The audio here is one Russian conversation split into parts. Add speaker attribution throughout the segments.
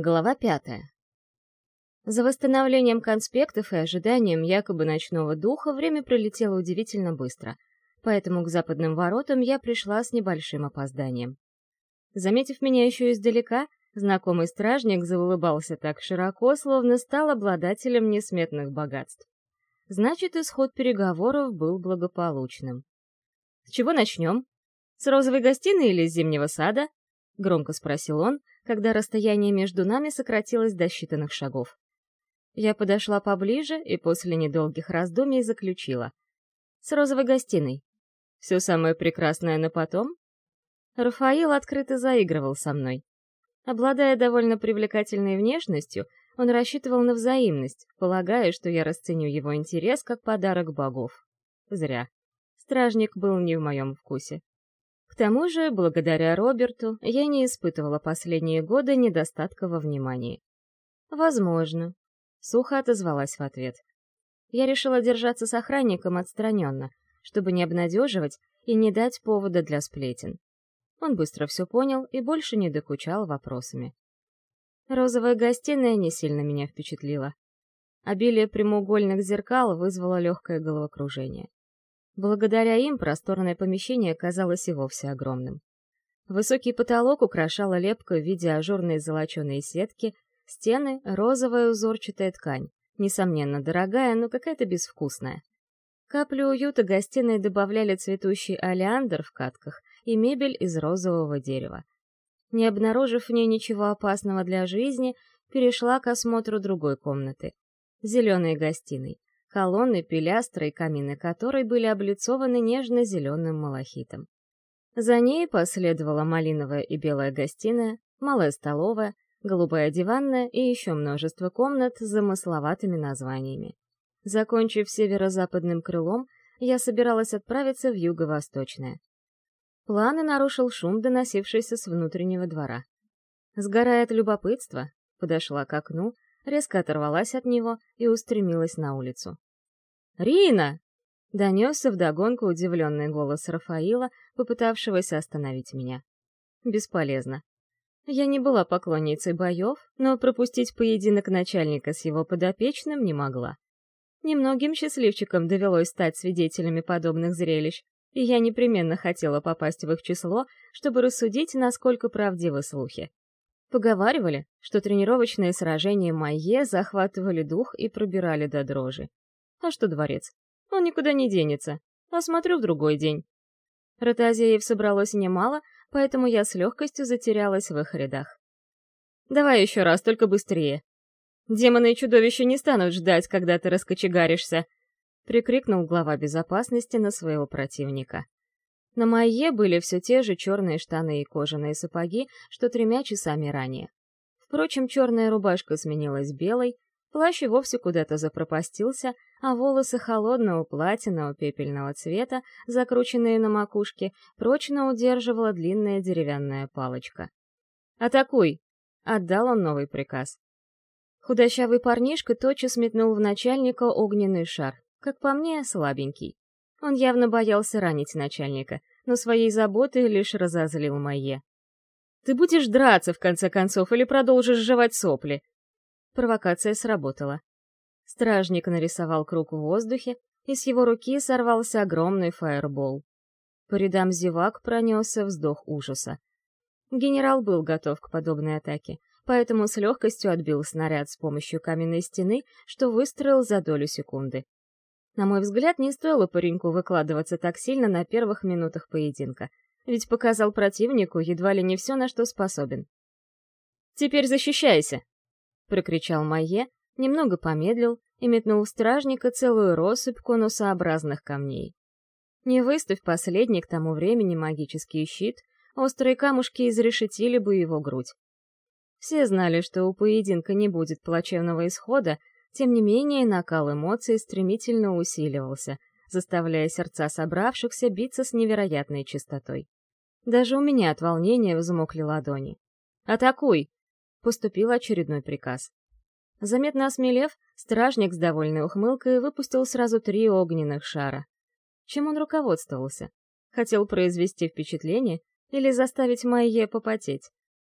Speaker 1: Глава пятая. За восстановлением конспектов и ожиданием якобы ночного духа время пролетело удивительно быстро, поэтому к западным воротам я пришла с небольшим опозданием. Заметив меня еще издалека, знакомый стражник заулыбался так широко, словно стал обладателем несметных богатств. Значит, исход переговоров был благополучным. «С чего начнем? С розовой гостиной или с зимнего сада?» — громко спросил он, когда расстояние между нами сократилось до считанных шагов. Я подошла поближе и после недолгих раздумий заключила. «С розовой гостиной. Все самое прекрасное на потом?» Рафаил открыто заигрывал со мной. Обладая довольно привлекательной внешностью, он рассчитывал на взаимность, полагая, что я расценю его интерес как подарок богов. Зря. Стражник был не в моем вкусе. Тому же, благодаря Роберту, я не испытывала последние годы недостатка во внимании. «Возможно», — сухо отозвалась в ответ. Я решила держаться с охранником отстраненно, чтобы не обнадеживать и не дать повода для сплетен. Он быстро все понял и больше не докучал вопросами. Розовая гостиная не сильно меня впечатлила. Обилие прямоугольных зеркал вызвало легкое головокружение. Благодаря им просторное помещение казалось и вовсе огромным. Высокий потолок украшала лепка в виде ажурной золоченой сетки, стены — розовая узорчатая ткань, несомненно дорогая, но какая-то безвкусная. Каплю уюта гостиной добавляли цветущий олеандр в катках и мебель из розового дерева. Не обнаружив в ней ничего опасного для жизни, перешла к осмотру другой комнаты — зеленой гостиной колонны, пилястры и камины которой были облицованы нежно-зеленым малахитом. За ней последовала малиновая и белая гостиная, малая столовая, голубая диванная и еще множество комнат с замысловатыми названиями. Закончив северо-западным крылом, я собиралась отправиться в юго-восточное. Планы нарушил шум, доносившийся с внутреннего двора. Сгорая от любопытства, подошла к окну резко оторвалась от него и устремилась на улицу. «Рина!» — донесся вдогонку удивленный голос Рафаила, попытавшегося остановить меня. Бесполезно. Я не была поклонницей боев, но пропустить поединок начальника с его подопечным не могла. Немногим счастливчикам довелось стать свидетелями подобных зрелищ, и я непременно хотела попасть в их число, чтобы рассудить, насколько правдивы слухи. Поговаривали, что тренировочные сражения Майе захватывали дух и пробирали до дрожи. А что дворец? Он никуда не денется. Осмотрю в другой день. Ротазеев собралось немало, поэтому я с легкостью затерялась в их рядах. «Давай еще раз, только быстрее!» «Демоны и чудовища не станут ждать, когда ты раскочегаришься!» — прикрикнул глава безопасности на своего противника. На Майе были все те же черные штаны и кожаные сапоги, что тремя часами ранее. Впрочем, черная рубашка сменилась белой, плащ вовсе куда-то запропастился, а волосы холодного платинового пепельного цвета, закрученные на макушке, прочно удерживала длинная деревянная палочка. «Атакуй!» — отдал он новый приказ. Худощавый парнишка тотчас метнул в начальника огненный шар, как по мне, слабенький. Он явно боялся ранить начальника, но своей заботой лишь разозлил Майе. «Ты будешь драться, в конце концов, или продолжишь жевать сопли?» Провокация сработала. Стражник нарисовал круг в воздухе, и с его руки сорвался огромный фаербол. По рядам зевак пронесся вздох ужаса. Генерал был готов к подобной атаке, поэтому с легкостью отбил снаряд с помощью каменной стены, что выстроил за долю секунды. На мой взгляд, не стоило пареньку выкладываться так сильно на первых минутах поединка, ведь показал противнику едва ли не все, на что способен. «Теперь защищайся!» — прокричал Майе, немного помедлил и метнул в стражника целую россыпь конусообразных камней. Не выставь последний к тому времени магический щит, острые камушки изрешетили бы его грудь. Все знали, что у поединка не будет плачевного исхода, тем не менее, накал эмоций стремительно усиливался, заставляя сердца собравшихся биться с невероятной частотой. Даже у меня от волнения взмокли ладони. «Атакуй!» — поступил очередной приказ. Заметно осмелев, стражник с довольной ухмылкой выпустил сразу три огненных шара. Чем он руководствовался? Хотел произвести впечатление или заставить Майе попотеть?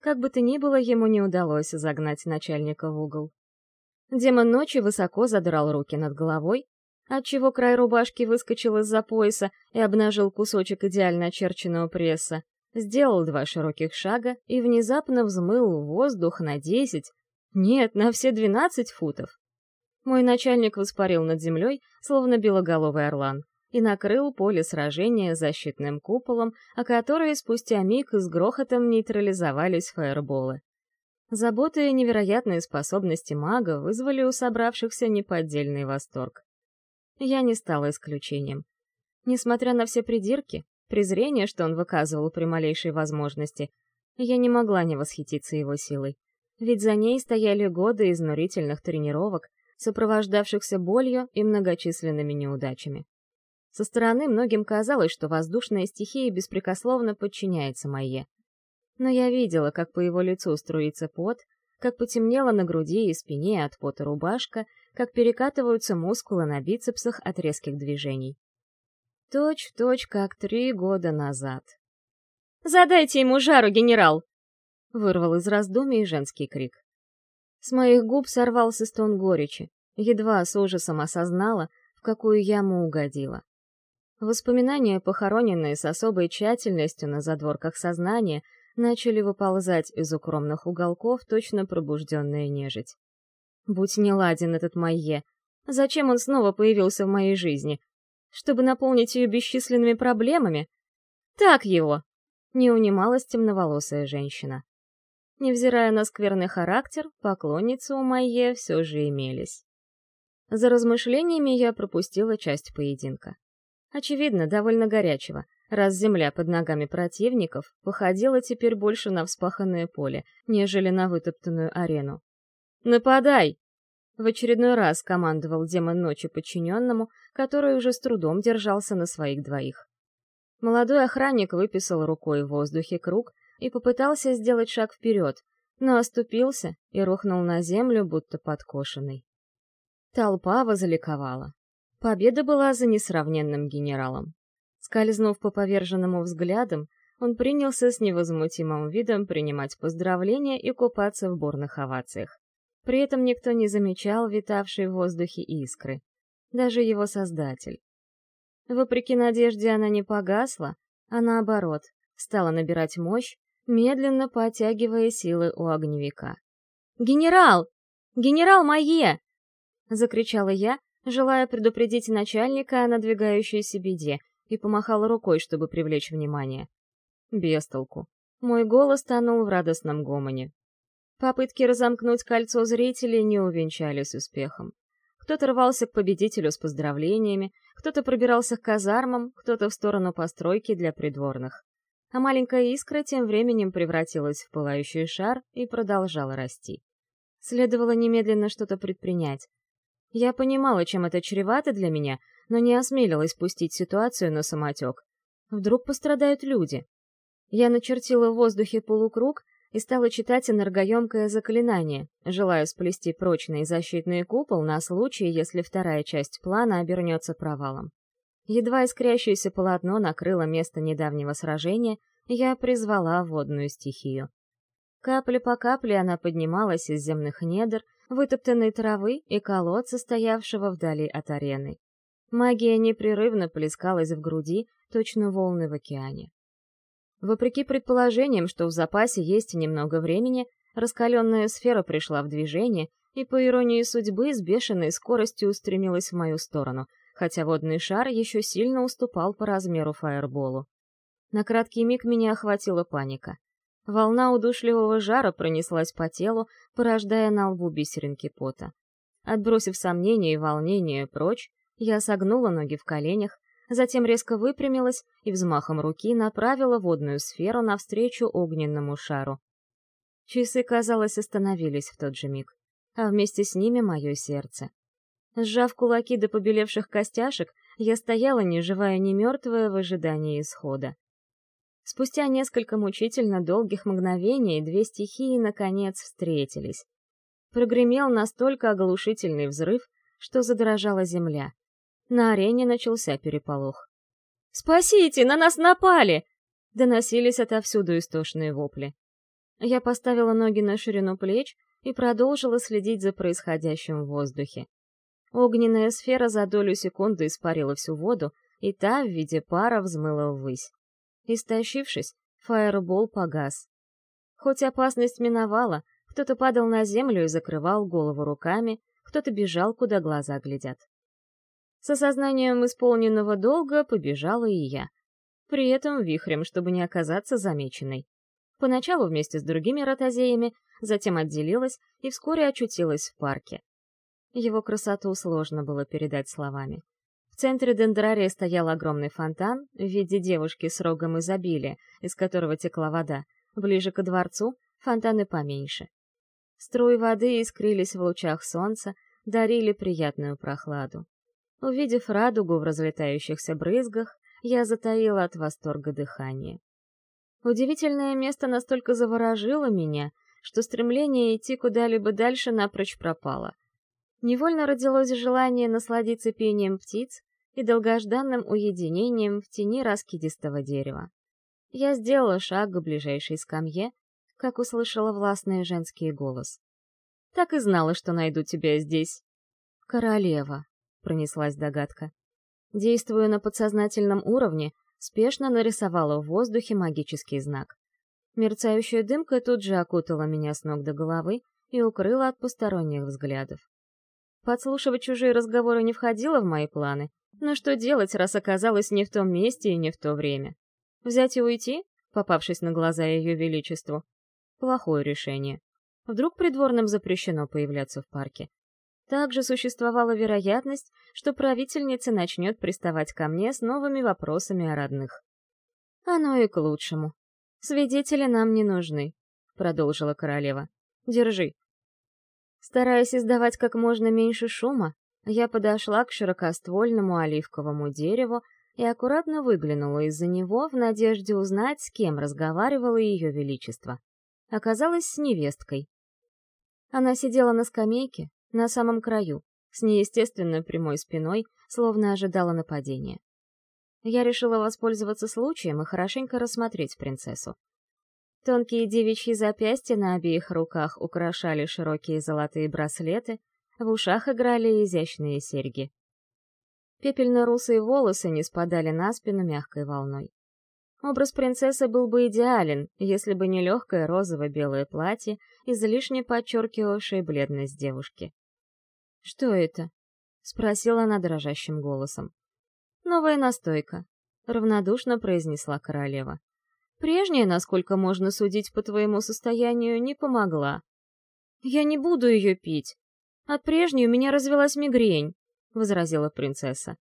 Speaker 1: Как бы то ни было, ему не удалось загнать начальника в угол. Демон ночи высоко задрал руки над головой, отчего край рубашки выскочил из-за пояса и обнажил кусочек идеально очерченного пресса, сделал два широких шага и внезапно взмыл воздух на десять, нет, на все двенадцать футов. Мой начальник воспарил над землей, словно белоголовый орлан, и накрыл поле сражения защитным куполом, о который спустя миг с грохотом нейтрализовались фаерболы. Заботы и невероятные способности мага вызвали у собравшихся неподдельный восторг. Я не стала исключением. Несмотря на все придирки, презрение, что он выказывал при малейшей возможности, я не могла не восхититься его силой. Ведь за ней стояли годы изнурительных тренировок, сопровождавшихся болью и многочисленными неудачами. Со стороны многим казалось, что воздушная стихия беспрекословно подчиняется Майе. Но я видела, как по его лицу струится пот, как потемнело на груди и спине от пота рубашка, как перекатываются мускулы на бицепсах от резких движений. Точь в точь, как три года назад. «Задайте ему жару, генерал!» — вырвал из раздумий женский крик. С моих губ сорвался стон горечи, едва с ужасом осознала, в какую яму угодила. Воспоминания, похороненные с особой тщательностью на задворках сознания, начали выползать из укромных уголков точно пробужденная нежить. Будь не ладен этот Майе, зачем он снова появился в моей жизни? Чтобы наполнить ее бесчисленными проблемами? Так его! Не унималась темноволосая женщина. Невзирая на скверный характер, поклонницы у Майе все же имелись. За размышлениями я пропустила часть поединка. Очевидно, довольно горячего, раз земля под ногами противников походила теперь больше на вспаханное поле, нежели на вытоптанную арену. «Нападай!» В очередной раз командовал демон ночи подчиненному, который уже с трудом держался на своих двоих. Молодой охранник выписал рукой в воздухе круг и попытался сделать шаг вперед, но оступился и рухнул на землю, будто подкошенный. Толпа возликовала. Победа была за несравненным генералом. Скользнув по поверженному взглядам, он принялся с невозмутимым видом принимать поздравления и купаться в бурных овациях. При этом никто не замечал витавшей в воздухе искры. Даже его создатель. Вопреки надежде она не погасла, а наоборот, стала набирать мощь, медленно подтягивая силы у огневика. «Генерал! Генерал Майе!» — закричала я, желая предупредить начальника о надвигающейся беде, и помахала рукой, чтобы привлечь внимание. Без толку. Мой голос тонул в радостном гомоне. Попытки разомкнуть кольцо зрителей не увенчались успехом. Кто-то рвался к победителю с поздравлениями, кто-то пробирался к казармам, кто-то в сторону постройки для придворных. А маленькая искра тем временем превратилась в пылающий шар и продолжала расти. Следовало немедленно что-то предпринять, я понимала, чем это чревато для меня, но не осмелилась пустить ситуацию на самотек. Вдруг пострадают люди. Я начертила в воздухе полукруг и стала читать энергоемкое заклинание, желая сплести прочный защитный купол на случай, если вторая часть плана обернется провалом. Едва искрящееся полотно накрыло место недавнего сражения, я призвала водную стихию. Капля по капле она поднималась из земных недр, вытоптанной травы и колодца, стоявшего вдали от арены. Магия непрерывно плескалась в груди, точно волны в океане. Вопреки предположениям, что в запасе есть немного времени, раскаленная сфера пришла в движение и, по иронии судьбы, с бешеной скоростью устремилась в мою сторону, хотя водный шар еще сильно уступал по размеру фаерболу. На краткий миг меня охватила паника. Волна удушливого жара пронеслась по телу, порождая на лбу бисеринки пота. Отбросив сомнения и волнение прочь, я согнула ноги в коленях, затем резко выпрямилась и взмахом руки направила водную сферу навстречу огненному шару. Часы, казалось, остановились в тот же миг, а вместе с ними мое сердце. Сжав кулаки до побелевших костяшек, я стояла ни живая, ни мертвая в ожидании исхода. Спустя несколько мучительно долгих мгновений две стихии наконец встретились. Прогремел настолько оглушительный взрыв, что задрожала земля. На арене начался переполох. «Спасите! На нас напали!» Доносились отовсюду истошные вопли. Я поставила ноги на ширину плеч и продолжила следить за происходящим в воздухе. Огненная сфера за долю секунды испарила всю воду, и та в виде пара взмыла ввысь. Истощившись, фаербол погас. Хоть опасность миновала, кто-то падал на землю и закрывал голову руками, кто-то бежал, куда глаза глядят. С осознанием исполненного долга побежала и я. При этом вихрем, чтобы не оказаться замеченной. Поначалу вместе с другими ротозеями, затем отделилась и вскоре очутилась в парке. Его красоту сложно было передать словами. В центре дендрария стоял огромный фонтан в виде девушки с рогом изобилия, из которого текла вода. Ближе к дворцу — фонтаны поменьше. Струи воды искрились в лучах солнца, дарили приятную прохладу. Увидев радугу в разлетающихся брызгах, я затаила от восторга дыхание. Удивительное место настолько заворожило меня, что стремление идти куда-либо дальше напрочь пропало. Невольно родилось желание насладиться пением птиц и долгожданным уединением в тени раскидистого дерева. Я сделала шаг к ближайшей скамье, как услышала властный женский голос. «Так и знала, что найду тебя здесь». «Королева», — пронеслась догадка. Действуя на подсознательном уровне, спешно нарисовала в воздухе магический знак. Мерцающая дымка тут же окутала меня с ног до головы и укрыла от посторонних взглядов. Подслушивать чужие разговоры не входило в мои планы, но что делать, раз оказалась не в том месте и не в то время? Взять и уйти, попавшись на глаза Ее Величеству? Плохое решение. Вдруг придворным запрещено появляться в парке. Также существовала вероятность, что правительница начнет приставать ко мне с новыми вопросами о родных. «Оно и к лучшему. Свидетели нам не нужны», — продолжила королева. «Держи». Стараясь издавать как можно меньше шума, я подошла к широкоствольному оливковому дереву и аккуратно выглянула из-за него в надежде узнать, с кем разговаривало ее величество. Оказалось, с невесткой. Она сидела на скамейке, на самом краю, с неестественно прямой спиной, словно ожидала нападения. Я решила воспользоваться случаем и хорошенько рассмотреть принцессу. Тонкие девичьи запястья на обеих руках украшали широкие золотые браслеты, в ушах играли изящные серьги. Пепельно-русые волосы не спадали на спину мягкой волной. Образ принцессы был бы идеален, если бы не легкое розово-белое платье, излишне подчеркивавшее бледность девушки. «Что это?» — спросила она дрожащим голосом. «Новая настойка», — равнодушно произнесла королева. «Прежняя, насколько можно судить по твоему состоянию, не помогла. Я не буду ее пить. От прежней у меня развелась мигрень», — возразила принцесса.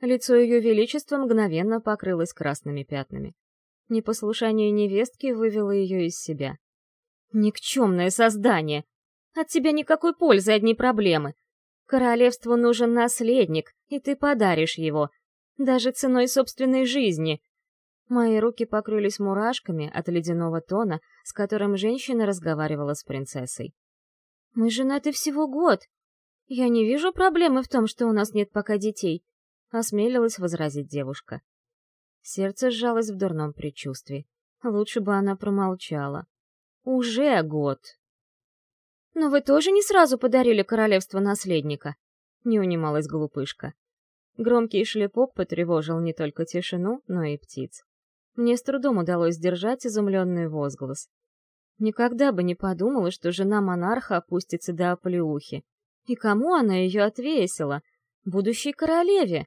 Speaker 1: Лицо ее величества мгновенно покрылось красными пятнами. Непослушание невестки вывело ее из себя. «Никчемное создание! От тебя никакой пользы, одни проблемы. Королевству нужен наследник, и ты подаришь его, даже ценой собственной жизни. Мои руки покрылись мурашками от ледяного тона, с которым женщина разговаривала с принцессой. «Мы женаты всего год. Я не вижу проблемы в том, что у нас нет пока детей», — осмелилась возразить девушка. Сердце сжалось в дурном предчувствии. Лучше бы она промолчала. «Уже год!» «Но вы тоже не сразу подарили королевство наследника?» — не унималась глупышка. Громкий шлепок потревожил не только тишину, но и птиц. Мне с трудом удалось сдержать изумленный возглас. Никогда бы не подумала, что жена монарха опустится до оплеухи. И кому она ее отвесила? Будущей королеве!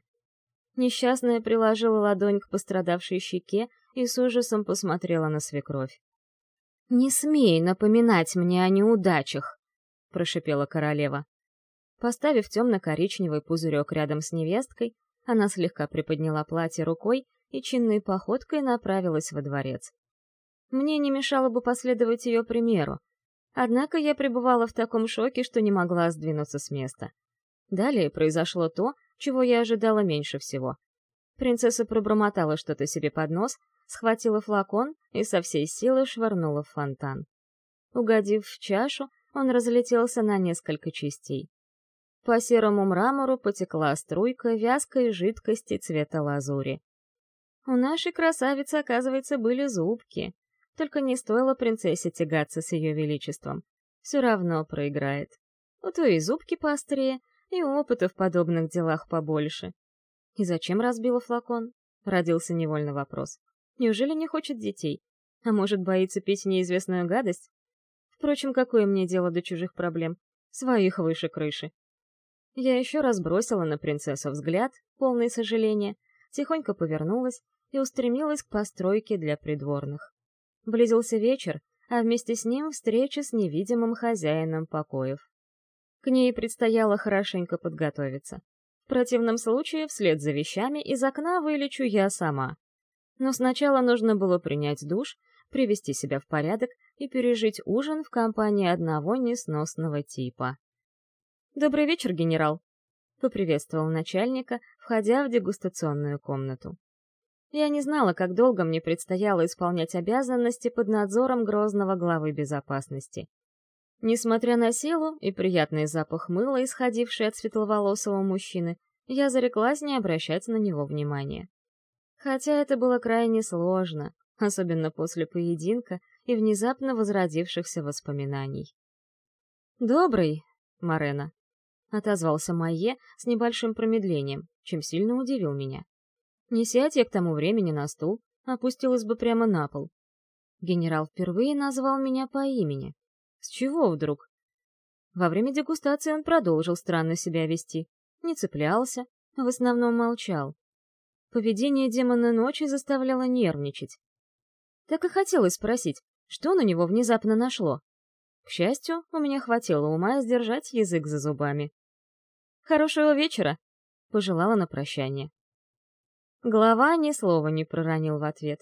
Speaker 1: Несчастная приложила ладонь к пострадавшей щеке и с ужасом посмотрела на свекровь. «Не смей напоминать мне о неудачах!» — прошипела королева. Поставив темно-коричневый пузырек рядом с невесткой, она слегка приподняла платье рукой и чинной походкой направилась во дворец. Мне не мешало бы последовать ее примеру, однако я пребывала в таком шоке, что не могла сдвинуться с места. Далее произошло то, чего я ожидала меньше всего. Принцесса пробормотала что-то себе под нос, схватила флакон и со всей силы швырнула в фонтан. Угодив в чашу, он разлетелся на несколько частей. По серому мрамору потекла струйка вязкой жидкости цвета лазури. У нашей красавицы, оказывается, были зубки. Только не стоило принцессе тягаться с ее величеством. Все равно проиграет. У той и зубки поострее, и опыта в подобных делах побольше. И зачем разбила флакон? Родился невольный вопрос. Неужели не хочет детей? А может, боится пить неизвестную гадость? Впрочем, какое мне дело до чужих проблем? Своих выше крыши. Я еще раз бросила на принцессу взгляд, полный сожаления, тихонько повернулась и устремилась к постройке для придворных. Близился вечер, а вместе с ним встреча с невидимым хозяином покоев. К ней предстояло хорошенько подготовиться. В противном случае вслед за вещами из окна вылечу я сама. Но сначала нужно было принять душ, привести себя в порядок и пережить ужин в компании одного несносного типа. «Добрый вечер, генерал!» — поприветствовал начальника, входя в дегустационную комнату. Я не знала, как долго мне предстояло исполнять обязанности под надзором грозного главы безопасности. Несмотря на силу и приятный запах мыла, исходивший от светловолосого мужчины, я зареклась не обращать на него внимания. Хотя это было крайне сложно, особенно после поединка и внезапно возродившихся воспоминаний. «Добрый, Марена», — отозвался Майе с небольшим промедлением, чем сильно удивил меня. Не сядь я к тому времени на стул, опустилась бы прямо на пол. Генерал впервые назвал меня по имени. С чего вдруг? Во время дегустации он продолжил странно себя вести. Не цеплялся, в основном молчал. Поведение демона ночи заставляло нервничать. Так и хотелось спросить, что на него внезапно нашло. К счастью, у меня хватило ума сдержать язык за зубами. «Хорошего вечера!» — пожелала на прощание. Глава ни слова не проронил в ответ.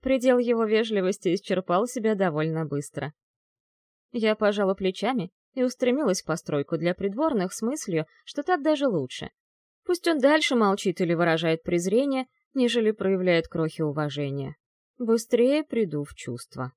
Speaker 1: Предел его вежливости исчерпал себя довольно быстро. Я пожала плечами и устремилась в постройку для придворных с мыслью, что так даже лучше. Пусть он дальше молчит или выражает презрение, нежели проявляет крохи уважения. Быстрее приду в чувство.